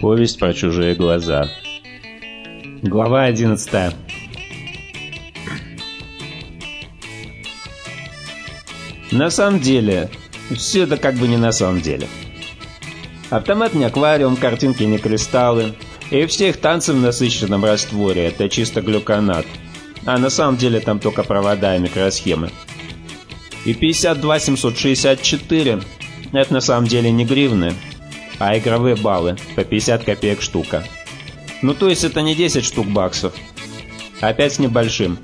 Повесть про чужие глаза. Глава 11. На самом деле, все это как бы не на самом деле. Автомат не аквариум, картинки не кристаллы. И все их танцы в насыщенном растворе – это чисто глюконат. А на самом деле там только провода и микросхемы. И 52764 – это на самом деле не гривны, а игровые баллы по 50 копеек штука. Ну то есть это не 10 штук баксов, опять с небольшим.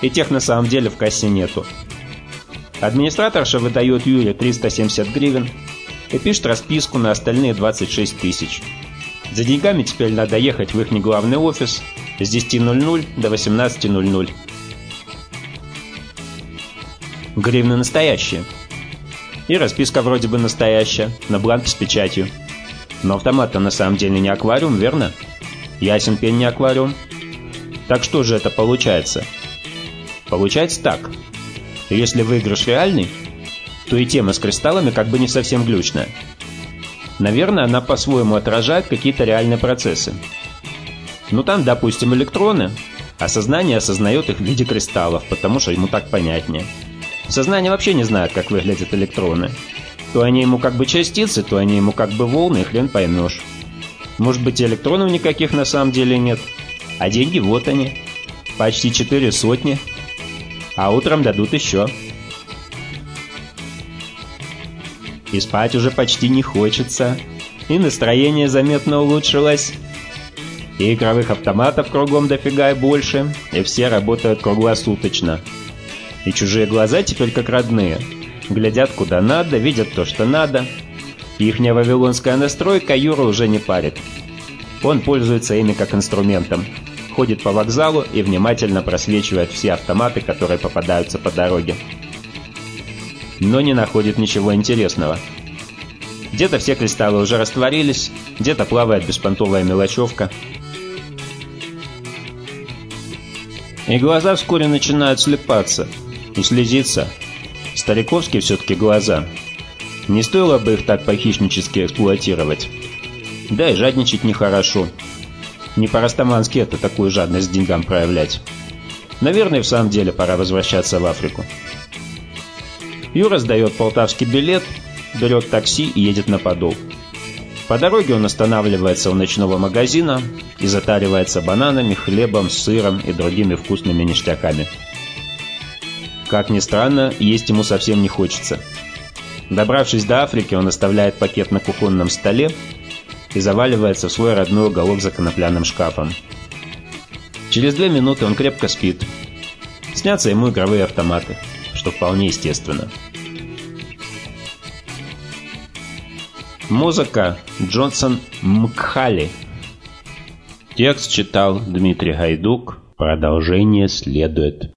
И тех на самом деле в кассе нету. Администраторша выдает Юре 370 гривен и пишет расписку на остальные 26 тысяч. За деньгами теперь надо ехать в их главный офис с 10.00 до 18.00. Гривны настоящие. И расписка вроде бы настоящая, на бланке с печатью. Но автомат-то на самом деле не аквариум, верно? Ясен пень не аквариум. Так что же это получается? Получается так. Если выигрыш реальный, то и тема с кристаллами как бы не совсем глючная. Наверное, она по-своему отражает какие-то реальные процессы. Ну там, допустим, электроны, а сознание осознает их в виде кристаллов, потому что ему так понятнее. Сознание вообще не знает, как выглядят электроны. То они ему как бы частицы, то они ему как бы волны, хрен поймешь. Может быть, электронов никаких на самом деле нет. А деньги вот они. Почти четыре сотни. А утром дадут еще. И спать уже почти не хочется. И настроение заметно улучшилось. И игровых автоматов кругом дофига и больше. И все работают круглосуточно. И чужие глаза теперь как родные. Глядят куда надо, видят то, что надо. Ихняя вавилонская настройка Юра уже не парит. Он пользуется ими как инструментом. Ходит по вокзалу и внимательно просвечивает все автоматы, которые попадаются по дороге. Но не находит ничего интересного. Где-то все кристаллы уже растворились, где-то плавает беспонтовая мелочевка. И глаза вскоре начинают слепаться и слезиться, Стариковские все-таки глаза. Не стоило бы их так похищнически эксплуатировать. Да и жадничать нехорошо. Не по-растамански это такую жадность деньгам проявлять. Наверное, в самом деле пора возвращаться в Африку. Юра сдает полтавский билет, берет такси и едет на Подол. По дороге он останавливается у ночного магазина и затаривается бананами, хлебом, сыром и другими вкусными ништяками. Как ни странно, есть ему совсем не хочется. Добравшись до Африки, он оставляет пакет на кухонном столе и заваливается в свой родной уголок за конопляным шкафом. Через две минуты он крепко спит. Снятся ему игровые автоматы, что вполне естественно. Музыка Джонсон Мкхали. Текст читал Дмитрий Гайдук. Продолжение следует.